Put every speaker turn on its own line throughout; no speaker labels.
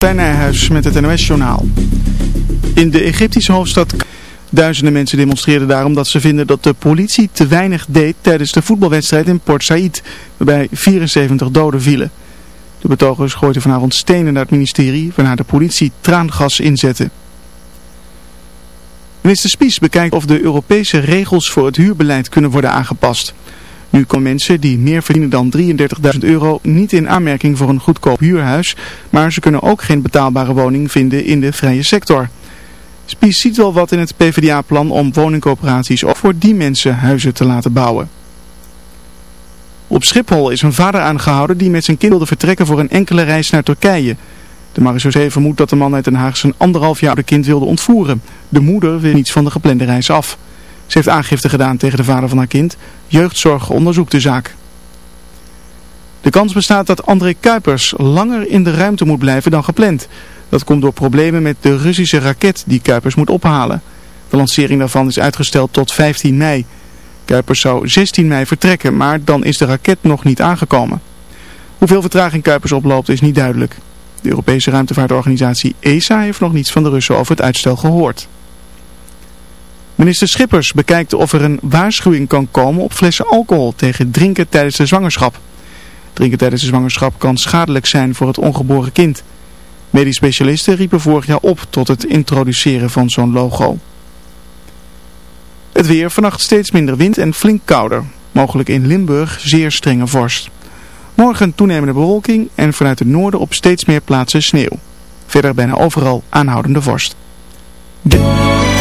Nijhuis met het NOS-journaal. In de Egyptische hoofdstad duizenden mensen demonstreerden daarom dat ze vinden dat de politie te weinig deed tijdens de voetbalwedstrijd in Port Said, waarbij 74 doden vielen. De betogers gooiden vanavond stenen naar het ministerie, waarna de politie traangas inzette. Minister Spies bekijkt of de Europese regels voor het huurbeleid kunnen worden aangepast. Nu komen mensen die meer verdienen dan 33.000 euro niet in aanmerking voor een goedkoop huurhuis, maar ze kunnen ook geen betaalbare woning vinden in de vrije sector. Spies ziet wel wat in het PvdA-plan om woningcoöperaties ook voor die mensen huizen te laten bouwen. Op Schiphol is een vader aangehouden die met zijn kind wilde vertrekken voor een enkele reis naar Turkije. De marechaussee vermoedt dat de man uit Den Haag zijn anderhalf jaar oude kind wilde ontvoeren. De moeder wil niets van de geplande reis af. Ze heeft aangifte gedaan tegen de vader van haar kind. Jeugdzorg onderzoekt de zaak. De kans bestaat dat André Kuipers langer in de ruimte moet blijven dan gepland. Dat komt door problemen met de Russische raket die Kuipers moet ophalen. De lancering daarvan is uitgesteld tot 15 mei. Kuipers zou 16 mei vertrekken, maar dan is de raket nog niet aangekomen. Hoeveel vertraging Kuipers oploopt is niet duidelijk. De Europese ruimtevaartorganisatie ESA heeft nog niets van de Russen over het uitstel gehoord. Minister Schippers bekijkt of er een waarschuwing kan komen op flessen alcohol tegen drinken tijdens de zwangerschap. Drinken tijdens de zwangerschap kan schadelijk zijn voor het ongeboren kind. Medisch specialisten riepen vorig jaar op tot het introduceren van zo'n logo. Het weer, vannacht steeds minder wind en flink kouder. Mogelijk in Limburg zeer strenge vorst. Morgen toenemende bewolking en vanuit het noorden op steeds meer plaatsen sneeuw. Verder bijna overal aanhoudende vorst.
When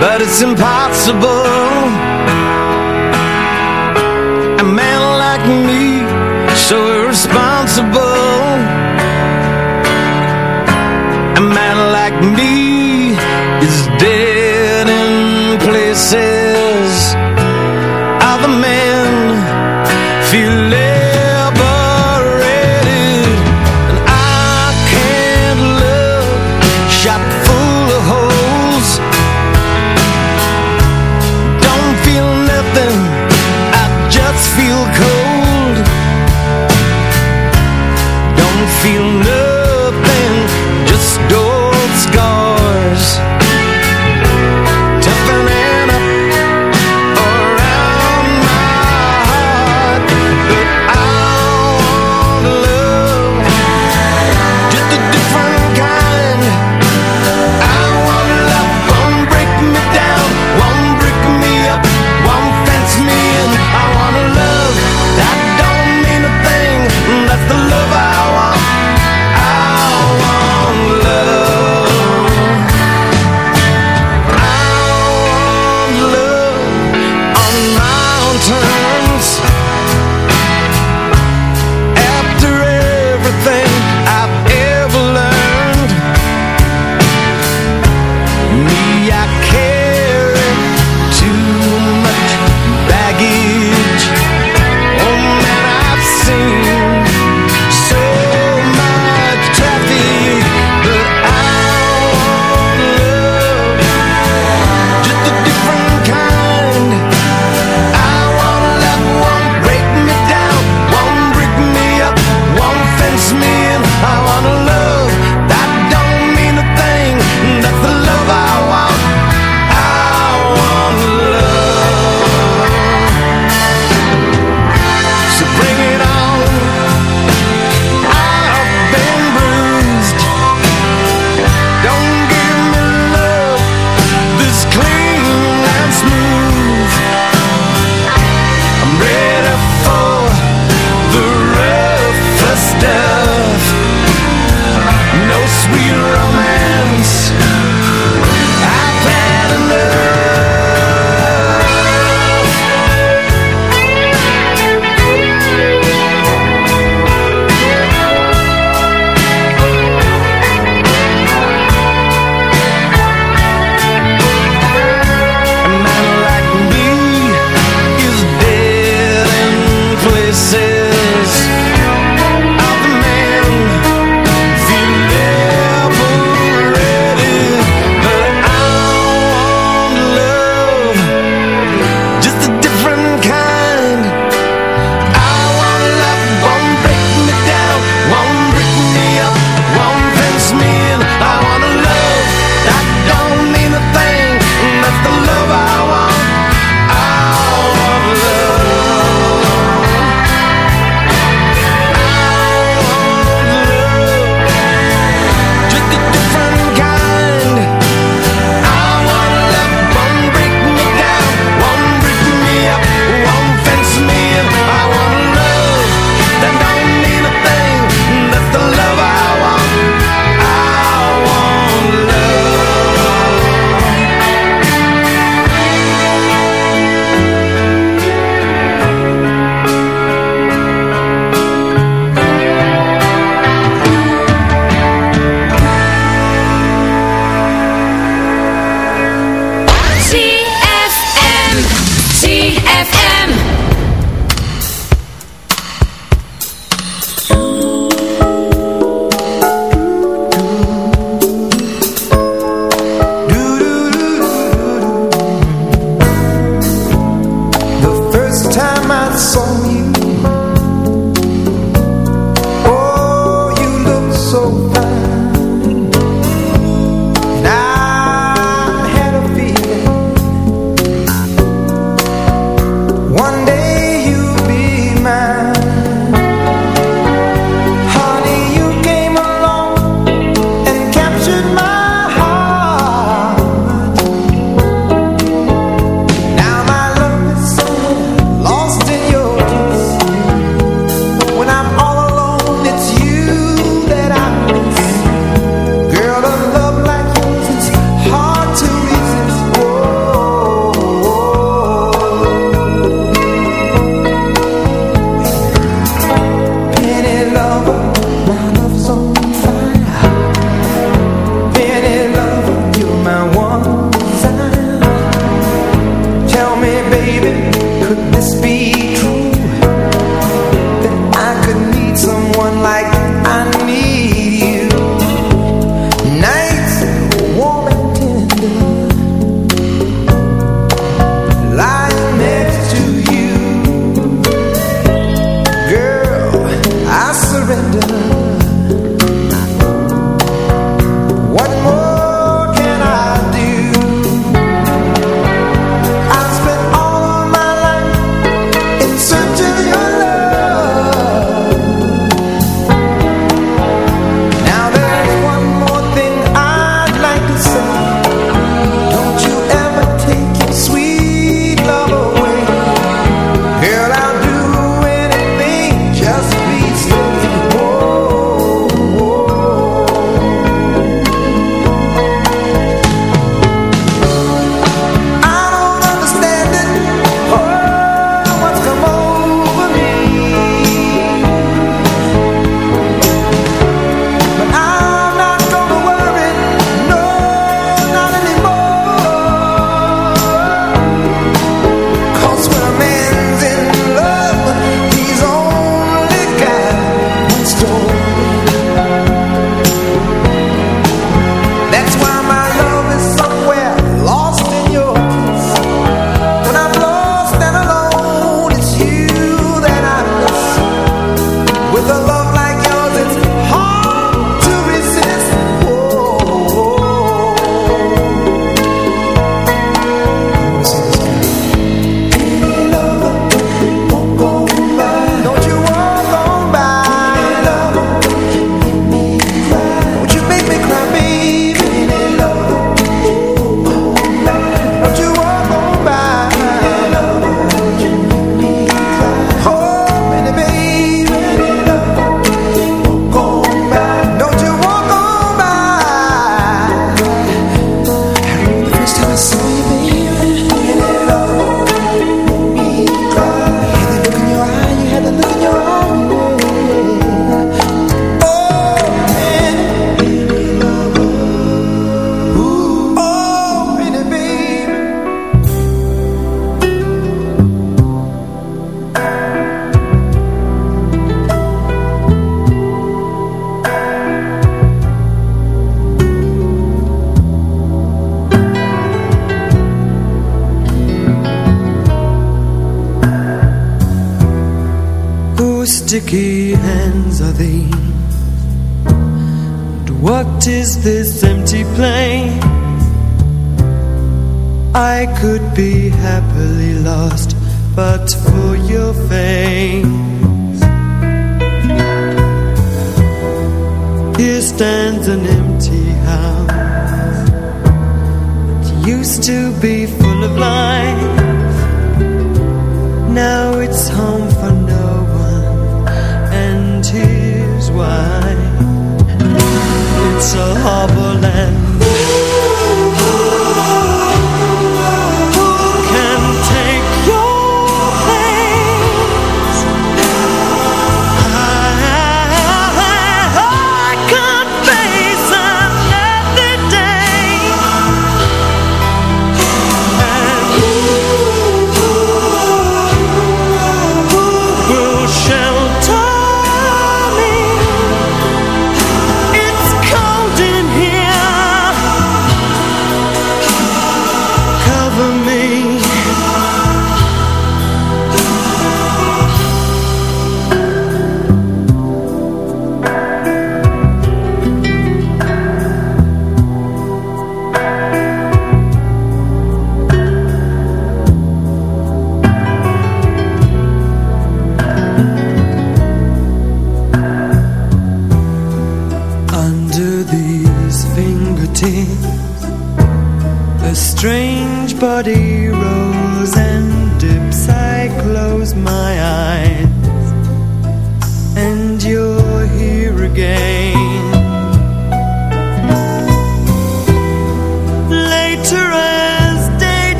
feel
it's just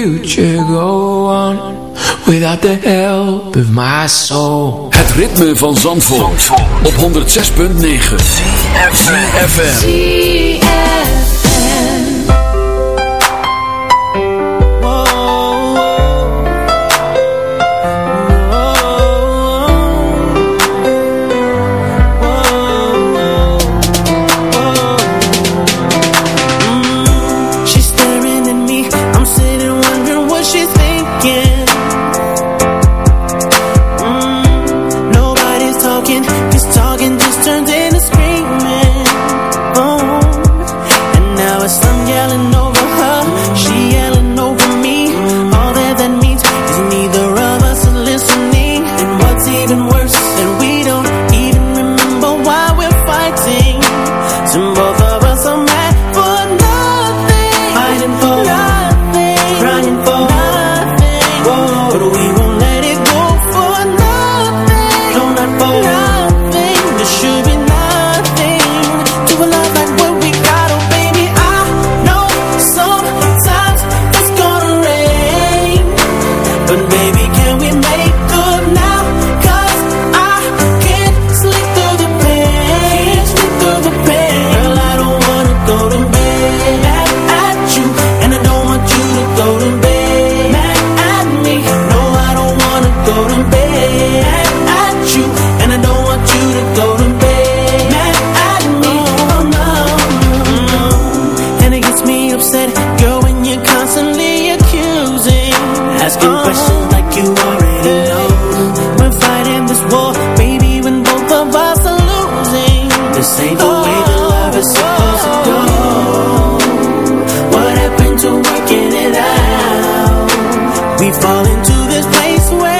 future go on without the help of my soul?
Het ritme van Zandvoort, Zandvoort. op 106.9 FM.
fall into this place where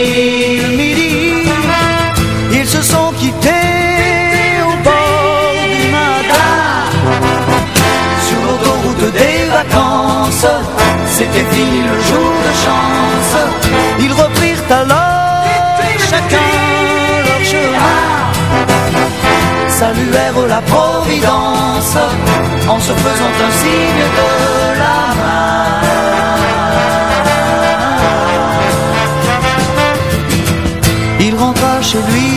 Fini le jour de chance. Ils reprirent alors chacun leur chemin saluèrent la Providence en se faisant un signe de la main. Il rentra chez lui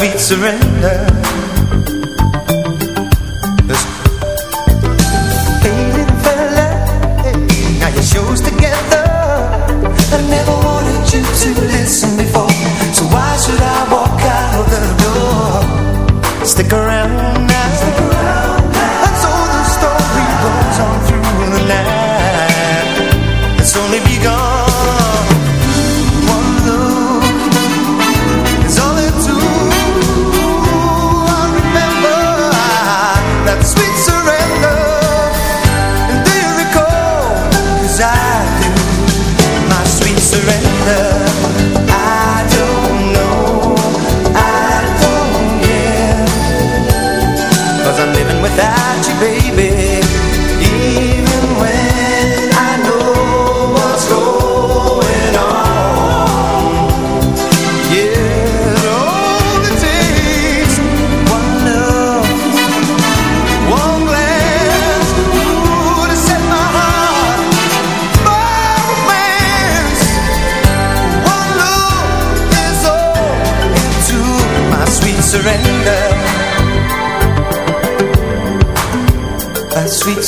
sweet surrender.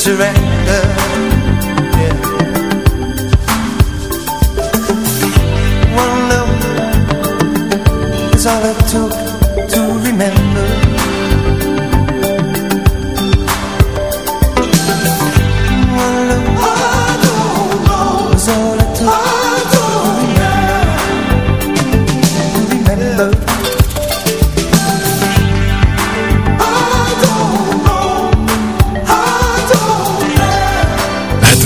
surrender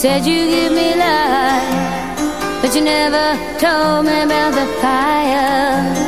Said you give me love, but you never told me about the fire.